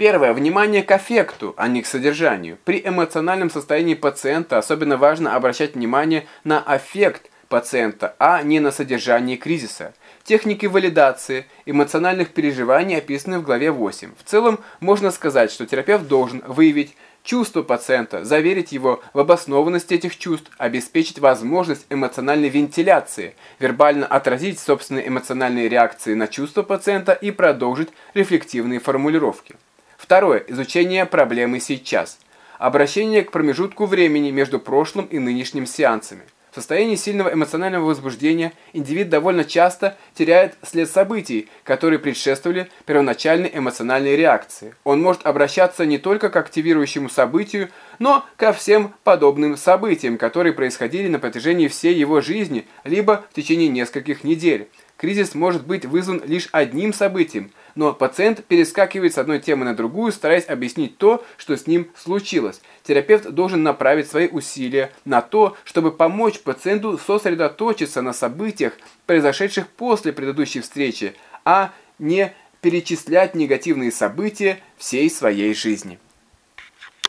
Первое. Внимание к аффекту, а не к содержанию. При эмоциональном состоянии пациента особенно важно обращать внимание на аффект пациента, а не на содержание кризиса. Техники валидации эмоциональных переживаний описаны в главе 8. В целом, можно сказать, что терапевт должен выявить чувства пациента, заверить его в обоснованности этих чувств, обеспечить возможность эмоциональной вентиляции, вербально отразить собственные эмоциональные реакции на чувства пациента и продолжить рефлективные формулировки. Второе. Изучение проблемы сейчас. Обращение к промежутку времени между прошлым и нынешним сеансами. В состоянии сильного эмоционального возбуждения индивид довольно часто теряет след событий, которые предшествовали первоначальной эмоциональной реакции. Он может обращаться не только к активирующему событию, но ко всем подобным событиям, которые происходили на протяжении всей его жизни, либо в течение нескольких недель. Кризис может быть вызван лишь одним событием, но пациент перескакивает с одной темы на другую, стараясь объяснить то, что с ним случилось. Терапевт должен направить свои усилия на то, чтобы помочь пациенту сосредоточиться на событиях, произошедших после предыдущей встречи, а не перечислять негативные события всей своей жизни.